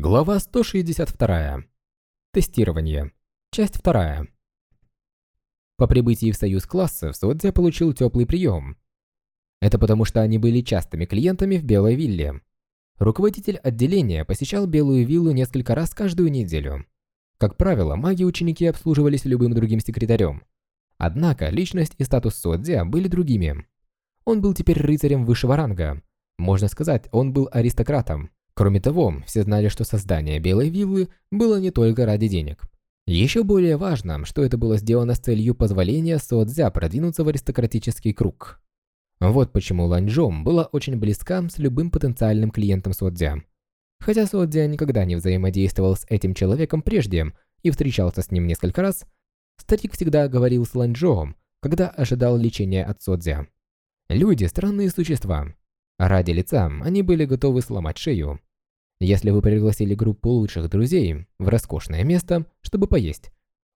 Глава 162. Тестирование. Часть 2. По прибытии в союз классов Содзя получил теплый прием. Это потому, что они были частыми клиентами в Белой вилле. Руководитель отделения посещал Белую виллу несколько раз каждую неделю. Как правило, маги-ученики обслуживались любым другим секретарем. Однако личность и статус Содзя были другими. Он был теперь рыцарем высшего ранга. Можно сказать, он был аристократом. Кроме того, все знали, что создание Белой Виллы было не только ради денег. Еще более важно, что это было сделано с целью позволения Суодзя продвинуться в аристократический круг. Вот почему Ланчжом была очень близка с любым потенциальным клиентом Суодзя. Хотя Суодзя никогда не взаимодействовал с этим человеком прежде и встречался с ним несколько раз, старик всегда говорил с Ланчжоом, когда ожидал лечения от Суодзя. Люди – странные существа. Ради лица они были готовы сломать шею. Если вы пригласили группу лучших друзей в роскошное место, чтобы поесть,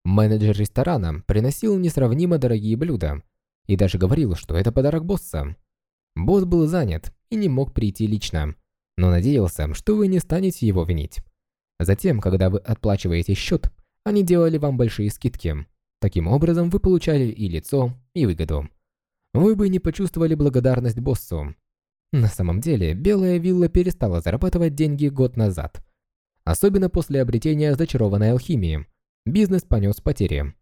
менеджер ресторана приносил несравнимо дорогие блюда и даже говорил, что это подарок босса. Босс был занят и не мог прийти лично, но надеялся, что вы не станете его винить. Затем, когда вы отплачиваете счет, они делали вам большие скидки. Таким образом, вы получали и лицо, и выгоду. Вы бы не почувствовали благодарность боссу, на самом деле, Белая Вилла перестала зарабатывать деньги год назад. Особенно после обретения зачарованной алхимии. Бизнес понес потери.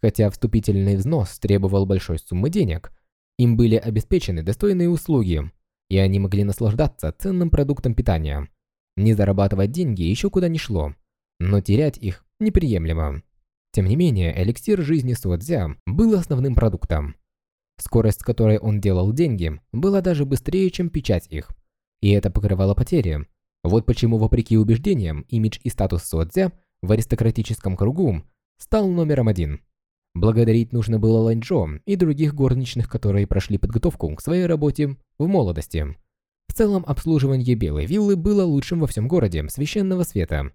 Хотя вступительный взнос требовал большой суммы денег, им были обеспечены достойные услуги, и они могли наслаждаться ценным продуктом питания. Не зарабатывать деньги еще куда не шло, но терять их неприемлемо. Тем не менее, эликсир жизни Суодзя был основным продуктом. Скорость, с которой он делал деньги, была даже быстрее, чем печать их. И это покрывало потери. Вот почему, вопреки убеждениям, имидж и статус Суодзя в аристократическом кругу стал номером один. Благодарить нужно было Ланчжо и других горничных, которые прошли подготовку к своей работе в молодости. В целом, обслуживание Белой Виллы было лучшим во всем городе священного света.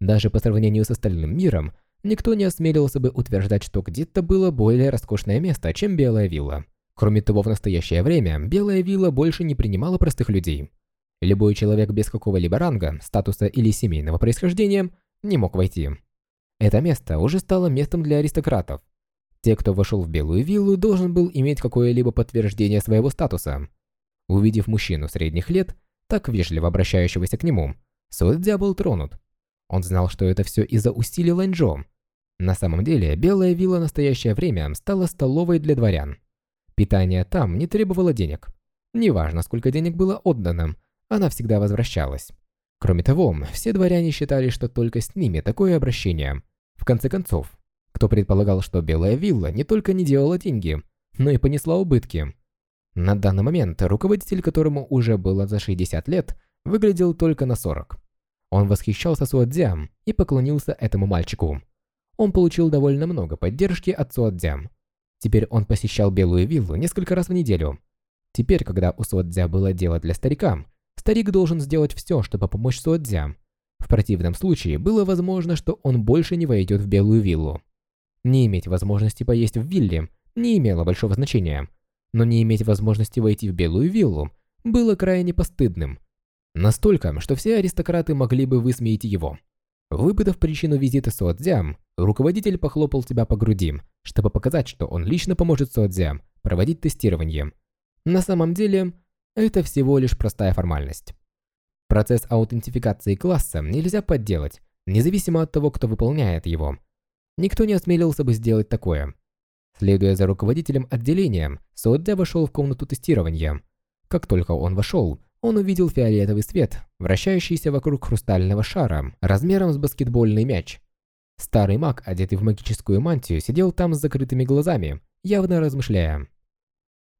Даже по сравнению с остальным миром, Никто не осмелился бы утверждать, что где-то было более роскошное место, чем Белая вилла. Кроме того, в настоящее время Белая вилла больше не принимала простых людей. Любой человек без какого-либо ранга, статуса или семейного происхождения не мог войти. Это место уже стало местом для аристократов. Те, кто вошел в Белую виллу, должен был иметь какое-либо подтверждение своего статуса. Увидев мужчину средних лет, так вежливо обращающегося к нему, Суэдзя был тронут. Он знал, что это все из-за усилий Ланчжо, на самом деле, Белая вилла в настоящее время стала столовой для дворян. Питание там не требовало денег. Неважно, сколько денег было отдано, она всегда возвращалась. Кроме того, все дворяне считали, что только с ними такое обращение. В конце концов, кто предполагал, что Белая вилла не только не делала деньги, но и понесла убытки. На данный момент руководитель, которому уже было за 60 лет, выглядел только на 40. Он восхищался Суадзям и поклонился этому мальчику он получил довольно много поддержки от Суадзя. Теперь он посещал Белую виллу несколько раз в неделю. Теперь, когда у Суадзя было дело для старика, старик должен сделать все, чтобы помочь Суадзя. В противном случае было возможно, что он больше не войдет в Белую виллу. Не иметь возможности поесть в вилле не имело большого значения, но не иметь возможности войти в Белую виллу было крайне постыдным. Настолько, что все аристократы могли бы высмеять его. Выпытав причину визита Суадзям, руководитель похлопал тебя по груди, чтобы показать, что он лично поможет Суадзям проводить тестирование. На самом деле, это всего лишь простая формальность. Процесс аутентификации класса нельзя подделать, независимо от того, кто выполняет его. Никто не осмелился бы сделать такое. Следуя за руководителем отделения, Суадзя вошел в комнату тестирования. Как только он вошел, он увидел фиолетовый свет, вращающийся вокруг хрустального шара, размером с баскетбольный мяч. Старый маг, одетый в магическую мантию, сидел там с закрытыми глазами, явно размышляя.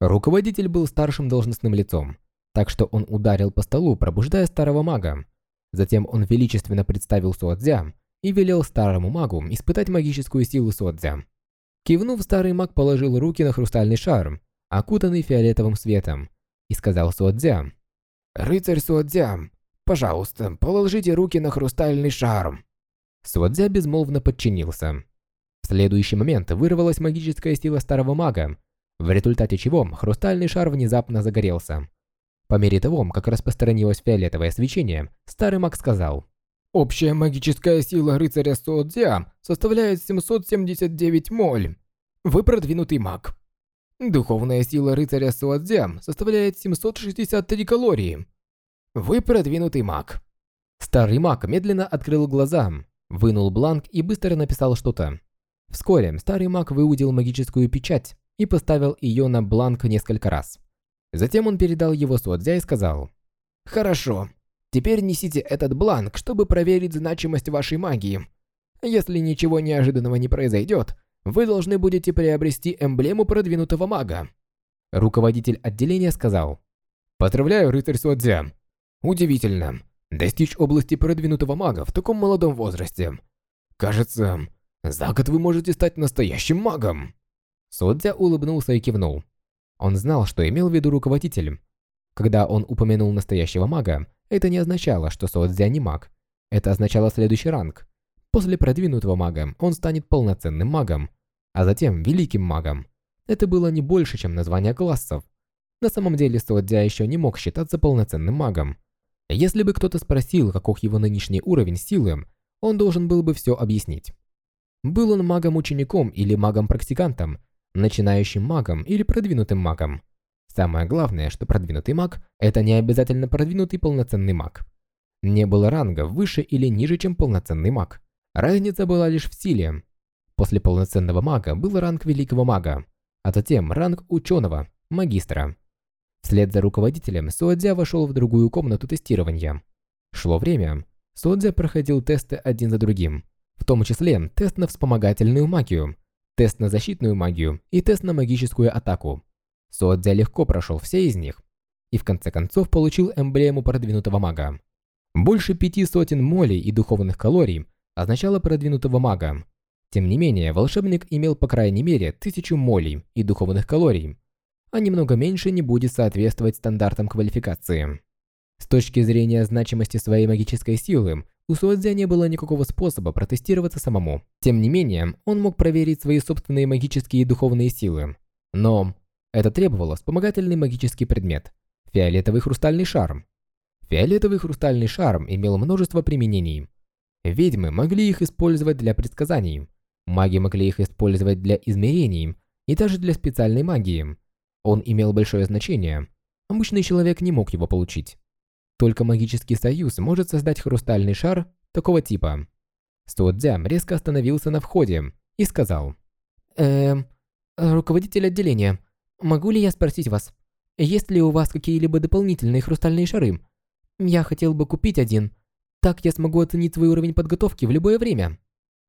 Руководитель был старшим должностным лицом, так что он ударил по столу, пробуждая старого мага. Затем он величественно представил Суадзя и велел старому магу испытать магическую силу Суадзя. Кивнув, старый маг положил руки на хрустальный шар, окутанный фиолетовым светом, и сказал Суадзя, «Рыцарь Суодзя, пожалуйста, положите руки на хрустальный шар». Суодзя безмолвно подчинился. В следующий момент вырвалась магическая сила старого мага, в результате чего хрустальный шар внезапно загорелся. По мере того, как распространилось фиолетовое свечение, старый маг сказал Общая магическая сила рыцаря Суодзя составляет 779 моль. Вы продвинутый маг. Духовная сила рыцаря Суадзя составляет 763 калории. Вы продвинутый маг. Старый маг медленно открыл глаза, вынул бланк и быстро написал что-то. Вскоре старый маг выудил магическую печать и поставил ее на бланк несколько раз. Затем он передал его Суадзя и сказал «Хорошо, теперь несите этот бланк, чтобы проверить значимость вашей магии. Если ничего неожиданного не произойдет, вы должны будете приобрести эмблему продвинутого мага. Руководитель отделения сказал. Поздравляю, рыцарь Суадзя. Удивительно. Достичь области продвинутого мага в таком молодом возрасте. Кажется, за год вы можете стать настоящим магом. Суадзя улыбнулся и кивнул. Он знал, что имел в виду руководитель. Когда он упомянул настоящего мага, это не означало, что Суадзя не маг. Это означало следующий ранг. После продвинутого мага он станет полноценным магом, а затем великим магом. Это было не больше, чем название классов. На самом деле Содзя еще не мог считаться полноценным магом. Если бы кто-то спросил, каков его нынешний уровень силы, он должен был бы все объяснить. Был он магом-учеником или магом-практикантом, начинающим магом или продвинутым магом. Самое главное, что продвинутый маг – это не обязательно продвинутый полноценный маг. Не было ранга выше или ниже, чем полноценный маг. Разница была лишь в силе. После полноценного мага был ранг великого мага, а затем ранг ученого, магистра. Вслед за руководителем Суадзя вошел в другую комнату тестирования. Шло время. Суадзя проходил тесты один за другим, в том числе тест на вспомогательную магию, тест на защитную магию и тест на магическую атаку. Суадзя легко прошел все из них и в конце концов получил эмблему продвинутого мага. Больше пяти сотен молей и духовных калорий означало продвинутого мага. Тем не менее, волшебник имел по крайней мере тысячу молей и духовных калорий, а немного меньше не будет соответствовать стандартам квалификации. С точки зрения значимости своей магической силы, у Суадзя не было никакого способа протестироваться самому. Тем не менее, он мог проверить свои собственные магические и духовные силы. Но это требовало вспомогательный магический предмет – фиолетовый хрустальный шар. Фиолетовый хрустальный шар имел множество применений. Ведьмы могли их использовать для предсказаний, маги могли их использовать для измерений и даже для специальной магии. Он имел большое значение. Обычный человек не мог его получить. Только магический союз может создать хрустальный шар такого типа. Суодзям резко остановился на входе и сказал. «Эм, руководитель отделения, могу ли я спросить вас, есть ли у вас какие-либо дополнительные хрустальные шары? Я хотел бы купить один, так я смогу оценить свой уровень подготовки в любое время.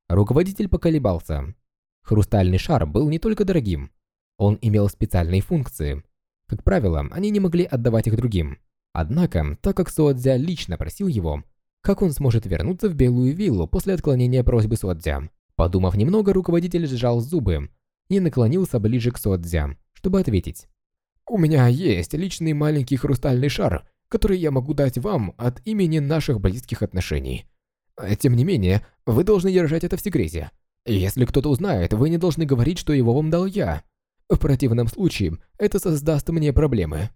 Руководитель поколебался. Хрустальный шар был не только дорогим. Он имел специальные функции. Как правило, они не могли отдавать их другим. Однако, так как Суадзя лично просил его, как он сможет вернуться в Белую виллу после отклонения просьбы Суадзя? Подумав немного, руководитель сжал зубы и наклонился ближе к Суадзя, чтобы ответить. «У меня есть личный маленький хрустальный шар, который я могу дать вам от имени наших близких отношений. Тем не менее, вы должны держать это в секрете. Если кто-то узнает, вы не должны говорить, что его вам дал я. В противном случае, это создаст мне проблемы.